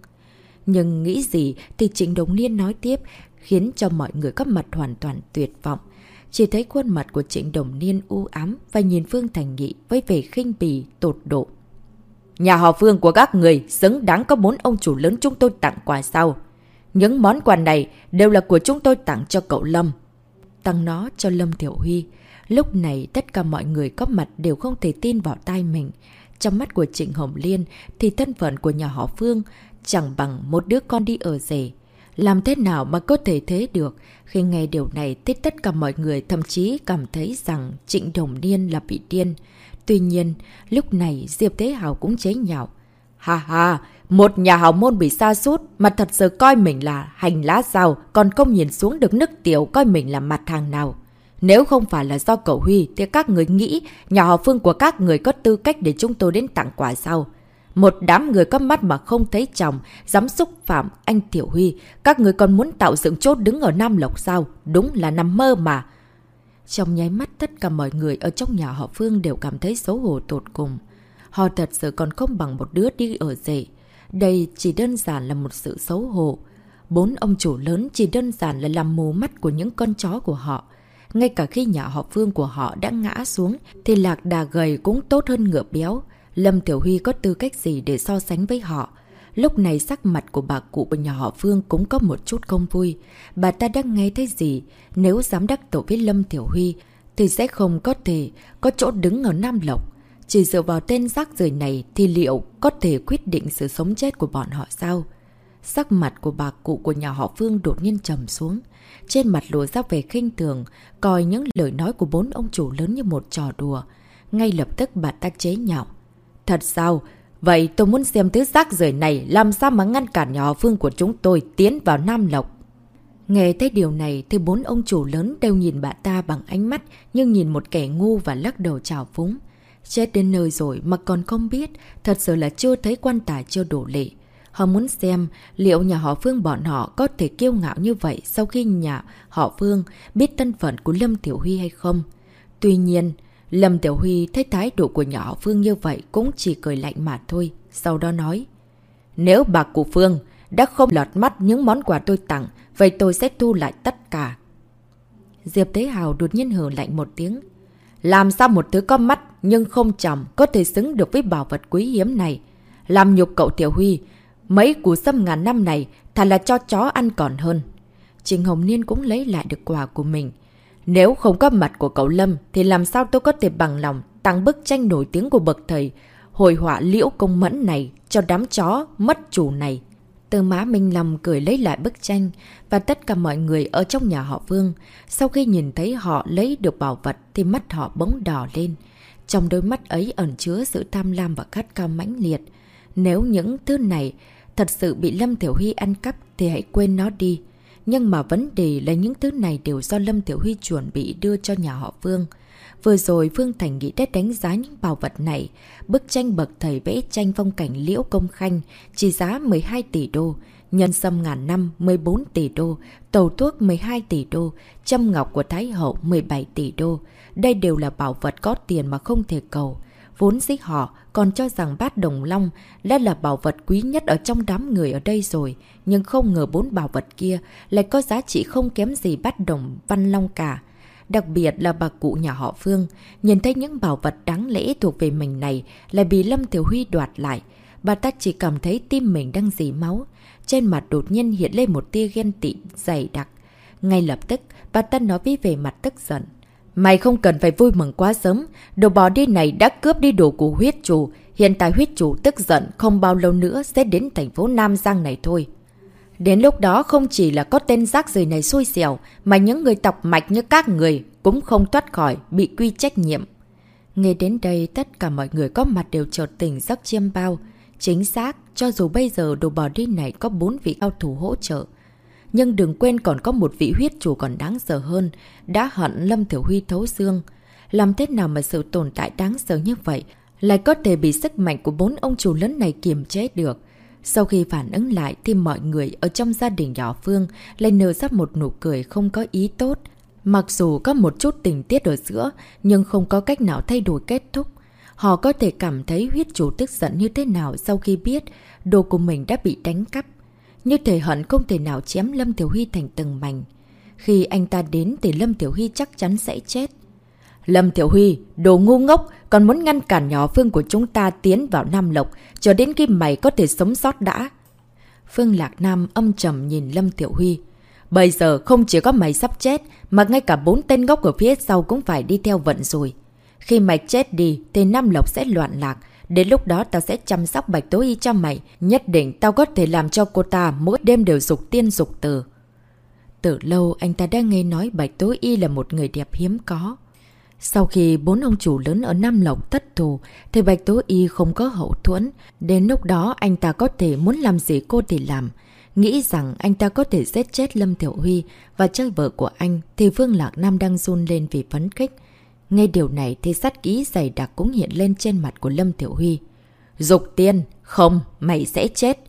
Nhưng nghĩ gì thì Trịnh Đồng Niên nói tiếp, khiến cho mọi người có mặt hoàn toàn tuyệt vọng. Chỉ thấy khuôn mặt của Trịnh Đồng Niên u ám và nhìn Phương Thành Nghị với vẻ khinh bì, tột độ. Nhà họ Phương của các người xứng đáng có bốn ông chủ lớn chúng tôi tặng quà sau. Những món quà này đều là của chúng tôi tặng cho cậu Lâm. Tặng nó cho Lâm Tiểu Huy. Lúc này tất cả mọi người có mặt đều không thể tin vào tai mình. Trong mắt của Trịnh Hồng Liên thì thân phận của nhà họ Phương chẳng bằng một đứa con đi ở rể. Làm thế nào mà có thể thế được? Khi nghe điều này thì tất cả mọi người thậm chí cảm thấy rằng Trịnh Đồng Niên là bị điên. Tuy nhiên, lúc này Diệp Thế Hào cũng chế nhạo. Ha ha, một nhà hào môn bị sa sút mà thật sự coi mình là hành lá sao, còn không nhìn xuống được nước tiểu coi mình là mặt hàng nào. Nếu không phải là do cậu Huy thì các người nghĩ nhà họ Phương của các người có tư cách để chúng tôi đến tặng quà sao? Một đám người có mắt mà không thấy chồng, dám xúc phạm anh Tiểu Huy. Các người còn muốn tạo dựng chốt đứng ở Nam Lộc sao? Đúng là nằm mơ mà. Trong nháy mắt tất cả mọi người ở trong nhà họ Phương đều cảm thấy xấu hổ tột cùng. Họ thật sự còn không bằng một đứa đi ở dậy Đây chỉ đơn giản là một sự xấu hổ. Bốn ông chủ lớn chỉ đơn giản là làm mù mắt của những con chó của họ. Ngay cả khi nhà họ Phương của họ đã ngã xuống thì lạc đà gầy cũng tốt hơn ngựa béo. Lâm Tiểu Huy có tư cách gì để so sánh với họ? Lúc này sắc mặt của bà cụ của nhà họ Phương cũng có một chút không vui. Bà ta đang nghe thấy gì? Nếu dám đắc tổ với Lâm Tiểu Huy thì sẽ không có thể có chỗ đứng ở Nam Lộc. Chỉ dựa vào tên rác rời này thì liệu có thể quyết định sự sống chết của bọn họ sao? Sắc mặt của bà cụ của nhà họ Phương đột nhiên trầm xuống. Trên mặt lộ ra về khinh thường, coi những lời nói của bốn ông chủ lớn như một trò đùa. Ngay lập tức bà ta chế nhạo. Thật sao? Vậy tôi muốn xem thứ rác rưởi này làm sao mà ngăn cản nhà họ Phương của chúng tôi tiến vào Nam Lộc. Nghe thấy điều này thì bốn ông chủ lớn đều nhìn bà ta bằng ánh mắt nhưng nhìn một kẻ ngu và lắc đầu trào phúng. Chết đến nơi rồi mà còn không biết, thật sự là chưa thấy quan tài chưa đổ lệ. Họ muốn xem liệu nhà họ Phương bọn họ có thể kiêu ngạo như vậy sau khi nhà họ Phương biết thân phận của Lâm Tiểu Huy hay không. Tuy nhiên, Lâm Tiểu Huy thấy thái độ của nhỏ Phương như vậy cũng chỉ cười lạnh mà thôi. Sau đó nói, nếu bà cụ Phương đã không lọt mắt những món quà tôi tặng, vậy tôi sẽ thu lại tất cả. Diệp Thế Hào đột nhiên hờ lạnh một tiếng. Làm sao một thứ có mắt nhưng không chồng có thể xứng được với bảo vật quý hiếm này? Làm nhục cậu Tiểu Huy, mấy củ sâm ngàn năm này thật là cho chó ăn còn hơn. Trình Hồng Niên cũng lấy lại được quà của mình. Nếu không có mặt của cậu Lâm, thì làm sao tôi có thể bằng lòng tăng bức tranh nổi tiếng của bậc thầy hồi họa liễu công mẫn này cho đám chó mất chủ này. Tư má Minh Lâm cười lấy lại bức tranh, và tất cả mọi người ở trong nhà họ Vương. Sau khi nhìn thấy họ lấy được bảo vật thì mắt họ bỗng đỏ lên. Trong đôi mắt ấy ẩn chứa sự tham lam và khát cao mãnh liệt. Nếu những thứ này thật sự bị Lâm Tiểu Huy ăn cắp thì hãy quên nó đi. Nhưng mà vấn đề là những thứ này đều do Lâm Tiểu Huy chuẩn bị đưa cho nhà họ Vương. Vừa rồi Phương Thành nghĩ đã đánh giá những bảo vật này. Bức tranh bậc thầy vẽ tranh phong cảnh liễu công khanh chỉ giá 12 tỷ đô, nhân sâm ngàn năm 14 tỷ đô, tàu thuốc 12 tỷ đô, châm ngọc của Thái Hậu 17 tỷ đô. Đây đều là bảo vật có tiền mà không thể cầu. Vốn dĩ họ còn cho rằng bát đồng long đã là bảo vật quý nhất ở trong đám người ở đây rồi. Nhưng không ngờ bốn bảo vật kia lại có giá trị không kém gì bát đồng văn long cả. Đặc biệt là bà cụ nhà họ Phương, nhìn thấy những bảo vật đáng lẽ thuộc về mình này lại bị Lâm Thiểu Huy đoạt lại. Bà ta chỉ cảm thấy tim mình đang dì máu. Trên mặt đột nhiên hiện lên một tia ghen tị dày đặc. Ngay lập tức, bà ta nói với về mặt tức giận. Mày không cần phải vui mừng quá sớm. Đồ bò đi này đã cướp đi đồ của huyết chủ. Hiện tại huyết chủ tức giận không bao lâu nữa sẽ đến thành phố Nam Giang này thôi. Đến lúc đó không chỉ là có tên rác rời này xui xẻo, mà những người tộc mạch như các người cũng không thoát khỏi bị quy trách nhiệm. Nghe đến đây tất cả mọi người có mặt đều chợt tỉnh giấc chiêm bao. Chính xác, cho dù bây giờ đồ bò đi này có bốn vị cao thủ hỗ trợ. Nhưng đừng quên còn có một vị huyết chủ còn đáng sợ hơn, đã hận Lâm Thiểu Huy thấu xương. Làm thế nào mà sự tồn tại đáng sợ như vậy lại có thể bị sức mạnh của bốn ông chủ lớn này kiềm chế được? Sau khi phản ứng lại thì mọi người ở trong gia đình nhỏ Phương lại nở ra một nụ cười không có ý tốt. Mặc dù có một chút tình tiết ở giữa nhưng không có cách nào thay đổi kết thúc. Họ có thể cảm thấy huyết chủ tức giận như thế nào sau khi biết đồ của mình đã bị đánh cắp. Như thể hận không thể nào chém Lâm Tiểu Huy thành từng mảnh. Khi anh ta đến thì Lâm Tiểu Huy chắc chắn sẽ chết. Lâm Tiểu Huy, đồ ngu ngốc, còn muốn ngăn cản nhỏ Phương của chúng ta tiến vào Nam Lộc, cho đến khi mày có thể sống sót đã. Phương Lạc Nam âm trầm nhìn Lâm Tiểu Huy. Bây giờ không chỉ có mày sắp chết, mà ngay cả bốn tên ngốc ở phía sau cũng phải đi theo vận rồi. Khi mày chết đi, thì Nam Lộc sẽ loạn lạc. Đến lúc đó tao sẽ chăm sóc Bạch Tố Y cho mày. Nhất định tao có thể làm cho cô ta mỗi đêm đều dục tiên dục tử. Từ lâu anh ta đã nghe nói Bạch Tố Y là một người đẹp hiếm có. Sau khi bốn ông chủ lớn ở Nam Lộc thất thù, thì Bạch Tố Y không có hậu thuẫn. Đến lúc đó anh ta có thể muốn làm gì cô thì làm. Nghĩ rằng anh ta có thể giết chết Lâm Tiểu Huy và chơi vợ của anh thì Vương Lạc Nam đang run lên vì phấn khích nghe điều này thì sát ký dày đặc cũng hiện lên trên mặt của Lâm Tiểu Huy. Dục tiên! Không! Mày sẽ chết!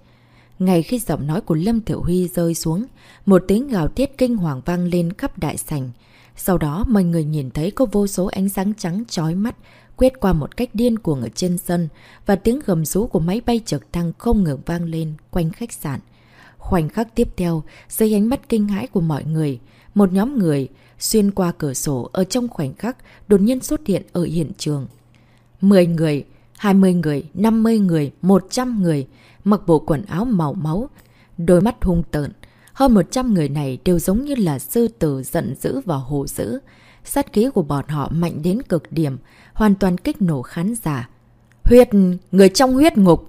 Ngay khi giọng nói của Lâm Tiểu Huy rơi xuống, một tiếng gào thiết kinh hoàng vang lên khắp đại sảnh. Sau đó mọi người nhìn thấy có vô số ánh sáng trắng chói mắt quét qua một cách điên cuồng ở trên sân và tiếng gầm rú của máy bay trực thăng không ngừng vang lên quanh khách sạn. Khoảnh khắc tiếp theo, dưới ánh mắt kinh hãi của mọi người, một nhóm người xuyên qua cửa sổ ở trong khoảnh khắc đột nhiên xuất hiện ở hiện trường. 10 người, 20 người, 50 người, 100 người, mặc bộ quần áo màu máu, đôi mắt hung tợn. Hơn 100 người này đều giống như là sư tử giận dữ và hồ dữ. Sát khí của bọn họ mạnh đến cực điểm, hoàn toàn kích nổ khán giả. Huyết, người trong huyết ngục!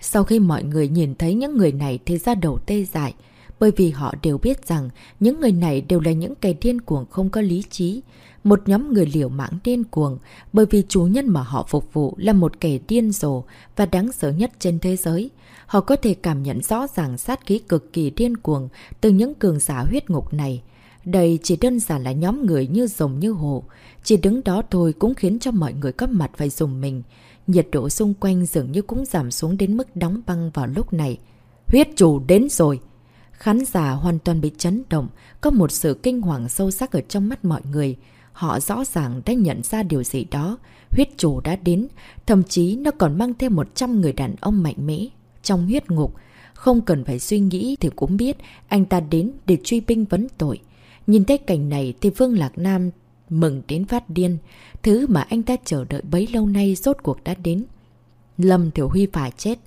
Sau khi mọi người nhìn thấy những người này thì ra đầu tê dại, bởi vì họ đều biết rằng những người này đều là những kẻ điên cuồng không có lý trí. Một nhóm người liều mạng điên cuồng bởi vì chủ nhân mà họ phục vụ là một kẻ điên rồ và đáng sợ nhất trên thế giới. Họ có thể cảm nhận rõ ràng sát khí cực kỳ điên cuồng từ những cường giả huyết ngục này. Đây chỉ đơn giản là nhóm người như rồng như hổ, Chỉ đứng đó thôi cũng khiến cho mọi người có mặt phải dùng mình. Nhiệt độ xung quanh dường như cũng giảm xuống đến mức đóng băng vào lúc này. Huyết chủ đến rồi! Khán giả hoàn toàn bị chấn động, có một sự kinh hoàng sâu sắc ở trong mắt mọi người. Họ rõ ràng đã nhận ra điều gì đó. Huyết chủ đã đến, thậm chí nó còn mang theo 100 người đàn ông mạnh mẽ trong huyết ngục. Không cần phải suy nghĩ thì cũng biết anh ta đến để truy binh vấn tội. Nhìn thấy cảnh này thì Vương Lạc Nam mừng đến phát điên. Thứ mà anh ta chờ đợi bấy lâu nay rốt cuộc đã đến. Lâm Thiểu Huy phải chết.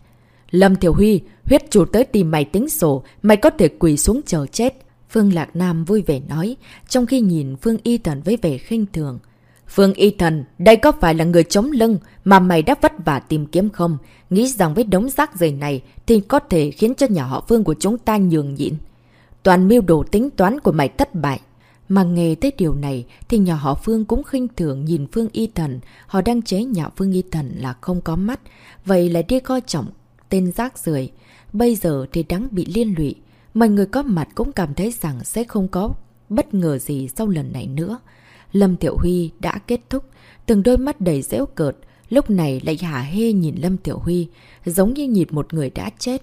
Lâm Thiểu Huy, huyết chủ tới tìm mày tính sổ, mày có thể quỳ xuống chờ chết. Phương Lạc Nam vui vẻ nói, trong khi nhìn Phương Y Thần với vẻ khinh thường. Phương Y Thần, đây có phải là người chống lưng mà mày đã vất vả tìm kiếm không? Nghĩ rằng với đống rác rời này thì có thể khiến cho nhà họ Phương của chúng ta nhường nhịn. Toàn mưu đồ tính toán của mày thất bại. Mà nghe tới điều này thì nhà họ Phương cũng khinh thường nhìn Phương Y Thần. Họ đang chế nhạo Phương Y Thần là không có mắt. Vậy lại đi coi trọng tên rác rưởi Bây giờ thì đáng bị liên lụy. Mọi người có mặt cũng cảm thấy rằng sẽ không có bất ngờ gì sau lần này nữa. Lâm Tiểu Huy đã kết thúc, từng đôi mắt đầy dễu cợt, lúc này lại hả hê nhìn Lâm Tiểu Huy, giống như nhịp một người đã chết.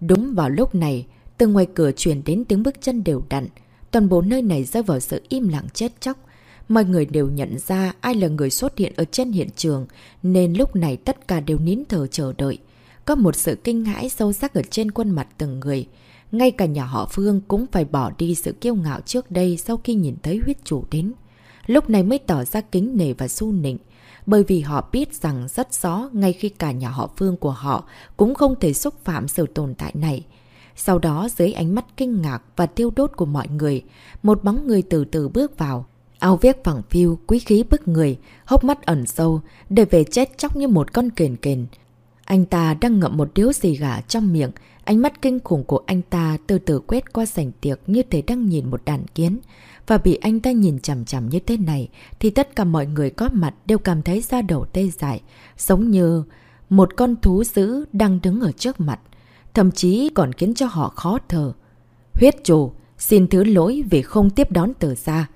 Đúng vào lúc này, từ ngoài cửa truyền đến tiếng bước chân đều đặn, toàn bộ nơi này rơi vào sự im lặng chết chóc. Mọi người đều nhận ra ai là người xuất hiện ở trên hiện trường, nên lúc này tất cả đều nín thở chờ đợi. Có một sự kinh hãi sâu sắc ở trên khuôn mặt từng người. Ngay cả nhà họ Phương cũng phải bỏ đi sự kiêu ngạo trước đây sau khi nhìn thấy huyết chủ đến. Lúc này mới tỏ ra kính nề và su nịnh. Bởi vì họ biết rằng rất rõ ngay khi cả nhà họ Phương của họ cũng không thể xúc phạm sự tồn tại này. Sau đó dưới ánh mắt kinh ngạc và tiêu đốt của mọi người, một bóng người từ từ bước vào. Áo viết phẳng phiu, quý khí bức người, hốc mắt ẩn sâu, để về chết chóc như một con kền kền. Anh ta đang ngậm một điếu xì gà trong miệng, ánh mắt kinh khủng của anh ta từ từ quét qua sảnh tiệc như thể đang nhìn một đàn kiến. Và bị anh ta nhìn chằm chằm như thế này, thì tất cả mọi người có mặt đều cảm thấy da đầu tê dại, giống như một con thú dữ đang đứng ở trước mặt, thậm chí còn khiến cho họ khó thở. Huyết chủ, xin thứ lỗi vì không tiếp đón từ xa.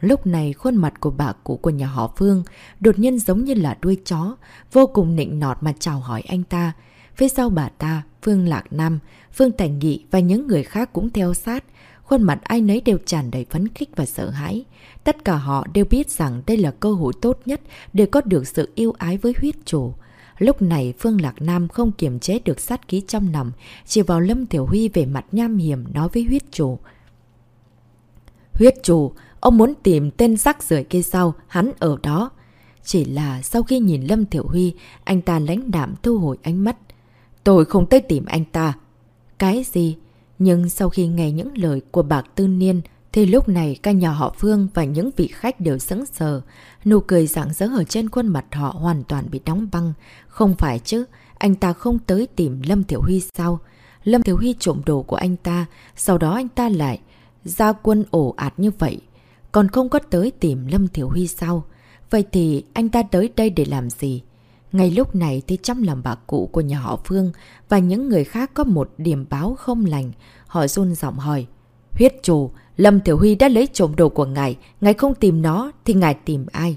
Lúc này khuôn mặt của bà cụ của nhà họ Phương đột nhiên giống như là đuôi chó, vô cùng nịnh nọt mà chào hỏi anh ta. Phía sau bà ta, Phương Lạc Nam, Phương Thành Nghị và những người khác cũng theo sát. Khuôn mặt ai nấy đều tràn đầy phấn khích và sợ hãi. Tất cả họ đều biết rằng đây là cơ hội tốt nhất để có được sự yêu ái với huyết chủ. Lúc này Phương Lạc Nam không kiềm chế được sát ký trong nằm, chỉ vào Lâm Tiểu Huy về mặt nham hiểm nói với huyết chủ. Huyết chủ, ông muốn tìm tên rắc rưởi kia sau, hắn ở đó. Chỉ là sau khi nhìn Lâm Tiểu Huy, anh ta lãnh đạm thu hồi ánh mắt. Tôi không tới tìm anh ta. Cái gì? Nhưng sau khi nghe những lời của bạc tư niên, thì lúc này cả nhà họ Phương và những vị khách đều sững sờ. Nụ cười rạng rỡ ở trên khuôn mặt họ hoàn toàn bị đóng băng. Không phải chứ, anh ta không tới tìm Lâm Tiểu Huy sao? Lâm Tiểu Huy trộm đồ của anh ta, sau đó anh ta lại ra quân ổ ạt như vậy còn không có tới tìm Lâm Thiểu Huy sao? Vậy thì anh ta tới đây để làm gì? Ngay lúc này thì trong lòng bà cụ của nhà họ Phương và những người khác có một điểm báo không lành. Họ run giọng hỏi. Huyết chủ, Lâm Tiểu Huy đã lấy trộm đồ của ngài. Ngài không tìm nó thì ngài tìm ai?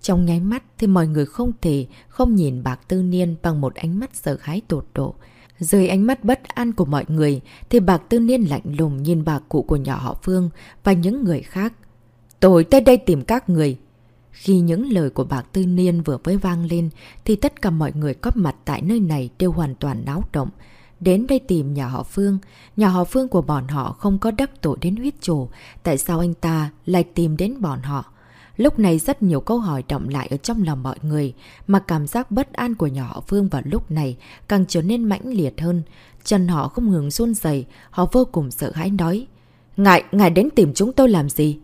Trong nháy mắt thì mọi người không thể không nhìn bạc tư niên bằng một ánh mắt sợ hãi tột độ. Dưới ánh mắt bất an của mọi người thì bạc tư niên lạnh lùng nhìn bà cụ của nhà họ Phương và những người khác. Tôi tới đây tìm các người. Khi những lời của bạc tư niên vừa mới vang lên thì tất cả mọi người có mặt tại nơi này đều hoàn toàn náo động. Đến đây tìm nhà họ Phương. Nhà họ Phương của bọn họ không có đắc tội đến huyết chủ. Tại sao anh ta lại tìm đến bọn họ? Lúc này rất nhiều câu hỏi động lại ở trong lòng mọi người, mà cảm giác bất an của nhỏ họ Phương vào lúc này càng trở nên mãnh liệt hơn. Chân họ không ngừng run dày, họ vô cùng sợ hãi nói. Ngài, ngài đến tìm chúng tôi làm gì?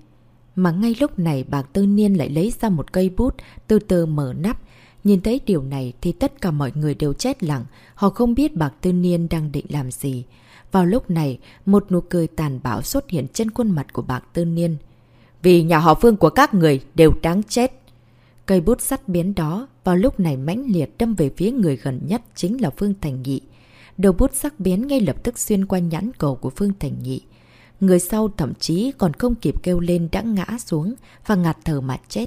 Mà ngay lúc này bạc tư niên lại lấy ra một cây bút, từ từ mở nắp. Nhìn thấy điều này thì tất cả mọi người đều chết lặng, họ không biết bạc tư niên đang định làm gì. Vào lúc này, một nụ cười tàn bạo xuất hiện trên khuôn mặt của bạc tư niên. Vì nhà họ Phương của các người đều đáng chết. Cây bút sắt biến đó vào lúc này mãnh liệt đâm về phía người gần nhất chính là Phương Thành Nghị. Đầu bút sắc biến ngay lập tức xuyên qua nhãn cầu của Phương Thành Nghị. Người sau thậm chí còn không kịp kêu lên đã ngã xuống và ngạt thở mà chết.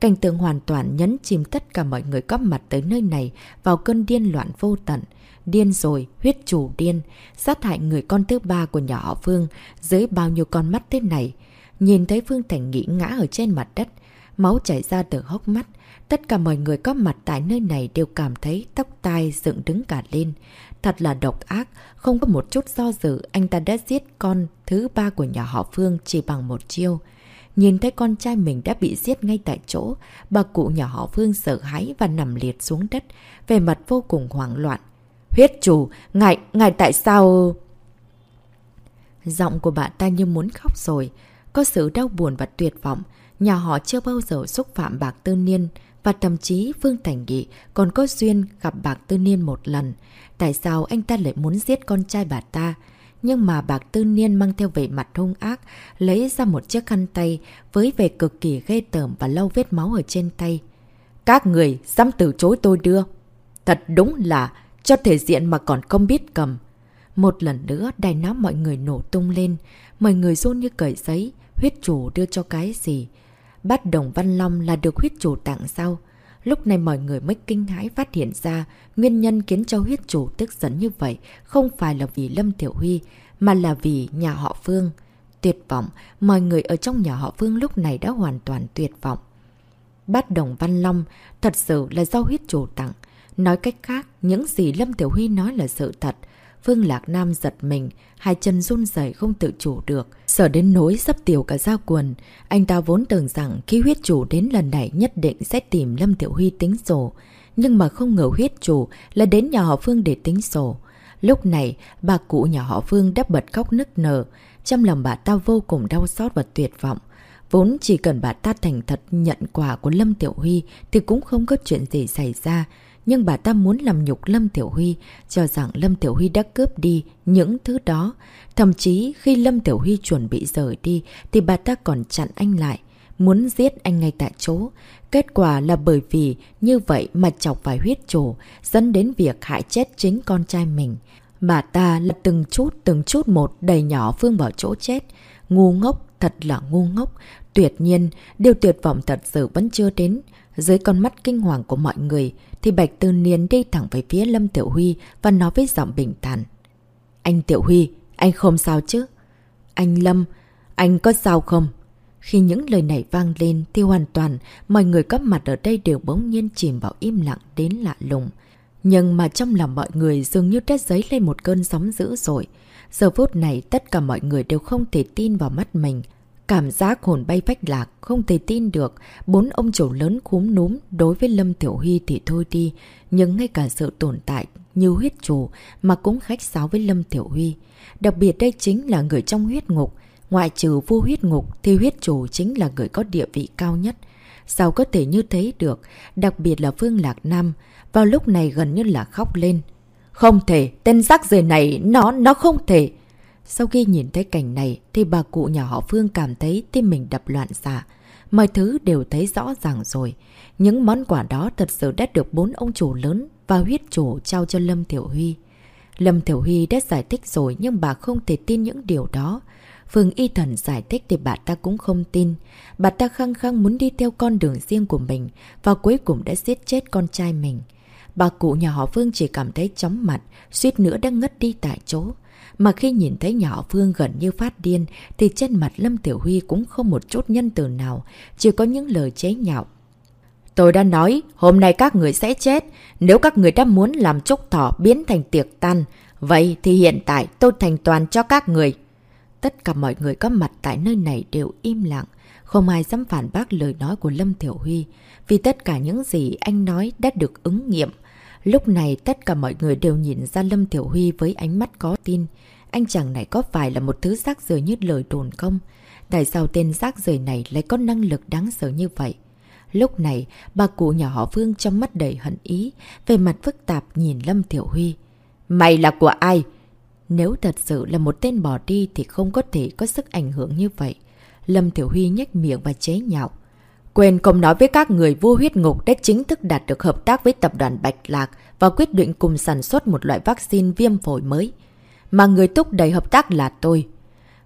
Cảnh tượng hoàn toàn nhấn chìm tất cả mọi người có mặt tới nơi này vào cơn điên loạn vô tận. Điên rồi, huyết chủ điên, sát hại người con thứ ba của nhà họ Phương dưới bao nhiêu con mắt thế này. Nhìn thấy Phương Thành Nghị ngã ở trên mặt đất, máu chảy ra từ hốc mắt. Tất cả mọi người có mặt tại nơi này đều cảm thấy tóc tai dựng đứng cả lên. Thật là độc ác, không có một chút do dự anh ta đã giết con thứ ba của nhà họ Phương chỉ bằng một chiêu. Nhìn thấy con trai mình đã bị giết ngay tại chỗ, bà cụ nhà họ Phương sợ hãi và nằm liệt xuống đất, về mặt vô cùng hoảng loạn. Huyết chủ, ngài, ngài tại sao... Giọng của bà ta như muốn khóc rồi. Có sự đau buồn và tuyệt vọng, nhà họ chưa bao giờ xúc phạm bạc tư niên và thậm chí Phương Thành Nghị còn có duyên gặp bạc tư niên một lần. Tại sao anh ta lại muốn giết con trai bà ta? Nhưng mà bạc tư niên mang theo vẻ mặt hung ác, lấy ra một chiếc khăn tay với vẻ cực kỳ ghê tởm và lau vết máu ở trên tay. Các người dám từ chối tôi đưa. Thật đúng là cho thể diện mà còn không biết cầm. Một lần nữa đài não mọi người nổ tung lên, mọi người run như cởi giấy, huyết chủ đưa cho cái gì. Bát đồng văn long là được huyết chủ tặng sao? Lúc này mọi người mới kinh hãi phát hiện ra nguyên nhân khiến cho huyết chủ tức giận như vậy không phải là vì Lâm Tiểu Huy, mà là vì nhà họ Phương. Tuyệt vọng, mọi người ở trong nhà họ Phương lúc này đã hoàn toàn tuyệt vọng. Bát đồng văn long thật sự là do huyết chủ tặng. Nói cách khác, những gì Lâm Tiểu Huy nói là sự thật. Phương Lạc Nam giật mình, hai chân run rẩy không tự chủ được. Sợ đến nỗi sắp tiểu cả ra quần. Anh ta vốn tưởng rằng khi huyết chủ đến lần này nhất định sẽ tìm Lâm Tiểu Huy tính sổ. Nhưng mà không ngờ huyết chủ là đến nhà họ Phương để tính sổ. Lúc này, bà cụ nhà họ Phương đã bật khóc nức nở. Trong lòng bà ta vô cùng đau xót và tuyệt vọng. Vốn chỉ cần bà ta thành thật nhận quà của Lâm Tiểu Huy thì cũng không có chuyện gì xảy ra. Nhưng bà ta muốn làm nhục Lâm Tiểu Huy, cho rằng Lâm Tiểu Huy đã cướp đi những thứ đó. Thậm chí khi Lâm Tiểu Huy chuẩn bị rời đi thì bà ta còn chặn anh lại, muốn giết anh ngay tại chỗ. Kết quả là bởi vì như vậy mà chọc phải huyết trổ, dẫn đến việc hại chết chính con trai mình. Bà ta là từng chút từng chút một đầy nhỏ Phương vào chỗ chết. Ngu ngốc, thật là ngu ngốc. Tuyệt nhiên, điều tuyệt vọng thật sự vẫn chưa đến. Dưới con mắt kinh hoàng của mọi người, thì Bạch Tư Niên đi thẳng về phía Lâm Tiểu Huy và nói với giọng bình thản. Anh Tiểu Huy, anh không sao chứ? Anh Lâm, anh có sao không? Khi những lời này vang lên thì hoàn toàn mọi người có mặt ở đây đều bỗng nhiên chìm vào im lặng đến lạ lùng. Nhưng mà trong lòng mọi người dường như đất giấy lên một cơn sóng dữ rồi. Giờ phút này tất cả mọi người đều không thể tin vào mắt mình. Cảm giác hồn bay phách lạc, không thể tin được. Bốn ông chủ lớn cúm núm đối với Lâm Tiểu Huy thì thôi đi. Nhưng ngay cả sự tồn tại như huyết chủ mà cũng khách sáo với Lâm Tiểu Huy. Đặc biệt đây chính là người trong huyết ngục. Ngoại trừ vua huyết ngục thì huyết chủ chính là người có địa vị cao nhất. Sao có thể như thế được? Đặc biệt là Phương Lạc Nam. Vào lúc này gần như là khóc lên. Không thể, tên rác rời này, nó, nó không thể. Sau khi nhìn thấy cảnh này thì bà cụ nhà họ Phương cảm thấy tim mình đập loạn xạ. Mọi thứ đều thấy rõ ràng rồi. Những món quà đó thật sự đã được bốn ông chủ lớn và huyết chủ trao cho Lâm Tiểu Huy. Lâm Tiểu Huy đã giải thích rồi nhưng bà không thể tin những điều đó. Phương Y Thần giải thích thì bà ta cũng không tin. Bà ta khăng khăng muốn đi theo con đường riêng của mình và cuối cùng đã giết chết con trai mình. Bà cụ nhà họ Phương chỉ cảm thấy chóng mặt, suýt nữa đang ngất đi tại chỗ. Mà khi nhìn thấy nhỏ Phương gần như phát điên thì trên mặt Lâm Tiểu Huy cũng không một chút nhân từ nào, chỉ có những lời chế nhạo. Tôi đã nói, hôm nay các người sẽ chết. Nếu các người đã muốn làm chúc thỏ biến thành tiệc tan, vậy thì hiện tại tôi thành toàn cho các người. Tất cả mọi người có mặt tại nơi này đều im lặng, không ai dám phản bác lời nói của Lâm Tiểu Huy, vì tất cả những gì anh nói đã được ứng nghiệm. Lúc này tất cả mọi người đều nhìn ra Lâm Tiểu Huy với ánh mắt có tin. Anh chàng này có phải là một thứ rác rời như lời đồn không? Tại sao tên rác rời này lại có năng lực đáng sợ như vậy? Lúc này, bà cụ nhà họ Vương trong mắt đầy hận ý, về mặt phức tạp nhìn Lâm Tiểu Huy. Mày là của ai? Nếu thật sự là một tên bỏ đi thì không có thể có sức ảnh hưởng như vậy. Lâm Tiểu Huy nhếch miệng và chế nhạo. Quên không nói với các người vua huyết ngục đã chính thức đạt được hợp tác với tập đoàn Bạch Lạc và quyết định cùng sản xuất một loại vaccine viêm phổi mới. Mà người thúc đẩy hợp tác là tôi.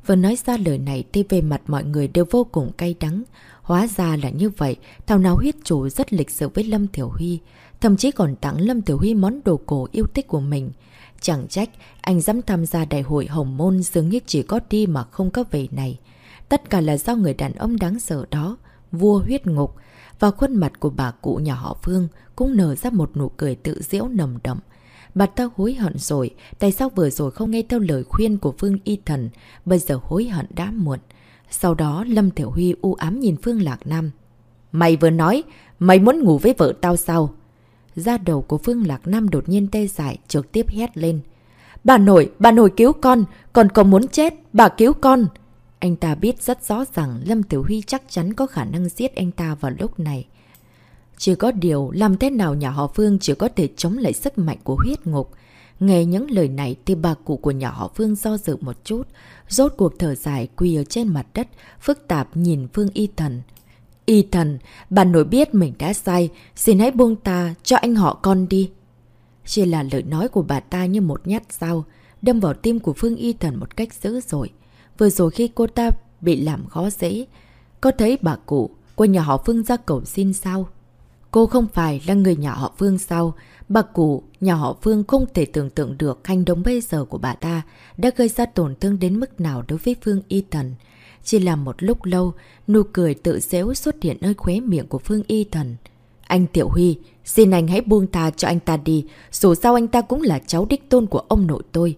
Vừa nói ra lời này thì về mặt mọi người đều vô cùng cay đắng. Hóa ra là như vậy, thảo nào huyết chủ rất lịch sự với Lâm Tiểu Huy. Thậm chí còn tặng Lâm Tiểu Huy món đồ cổ yêu thích của mình. Chẳng trách, anh dám tham gia đại hội hồng môn dường như chỉ có đi mà không có về này. Tất cả là do người đàn ông đáng sợ đó, vua huyết ngục. Và khuôn mặt của bà cụ nhà họ Phương cũng nở ra một nụ cười tự diễu nồng đậm. Bà ta hối hận rồi, tại sao vừa rồi không nghe theo lời khuyên của Phương Y Thần, bây giờ hối hận đã muộn. Sau đó Lâm Tiểu Huy u ám nhìn Phương Lạc Nam. Mày vừa nói, mày muốn ngủ với vợ tao sao? Da đầu của Phương Lạc Nam đột nhiên tê dại, trực tiếp hét lên. Bà nội, bà nội cứu con, con còn muốn chết, bà cứu con. Anh ta biết rất rõ rằng Lâm Tiểu Huy chắc chắn có khả năng giết anh ta vào lúc này. Chỉ có điều, làm thế nào nhà họ Phương chỉ có thể chống lại sức mạnh của huyết ngục. Nghe những lời này thì bà cụ của nhà họ Phương do dự một chút, rốt cuộc thở dài quỳ ở trên mặt đất, phức tạp nhìn Phương Y Thần. Y Thần, bà nội biết mình đã sai, xin hãy buông ta cho anh họ con đi. Chỉ là lời nói của bà ta như một nhát dao, đâm vào tim của Phương Y Thần một cách dữ dội. Vừa rồi khi cô ta bị làm khó dễ, có thấy bà cụ của nhà họ Phương ra cầu xin sao? Cô không phải là người nhà họ Phương sao? Bà cụ, nhà họ Phương không thể tưởng tượng được hành động bây giờ của bà ta đã gây ra tổn thương đến mức nào đối với Phương Y Thần. Chỉ là một lúc lâu, nụ cười tự dễu xuất hiện nơi khóe miệng của Phương Y Thần. Anh Tiểu Huy, xin anh hãy buông ta cho anh ta đi, dù sao anh ta cũng là cháu đích tôn của ông nội tôi.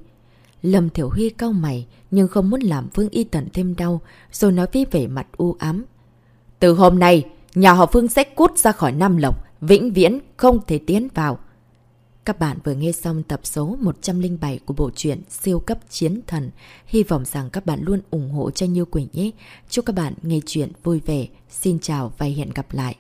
Lâm Tiểu Huy cao mày, nhưng không muốn làm Phương Y Tần thêm đau, rồi nói với vẻ mặt u ám. Từ hôm nay, nhà họ Phương sẽ cút ra khỏi Nam Lộc, vĩnh viễn không thể tiến vào. Các bạn vừa nghe xong tập số 107 của bộ truyện Siêu cấp chiến thần. Hy vọng rằng các bạn luôn ủng hộ cho Như Quỳnh nhé. Chúc các bạn nghe chuyện vui vẻ. Xin chào và hẹn gặp lại.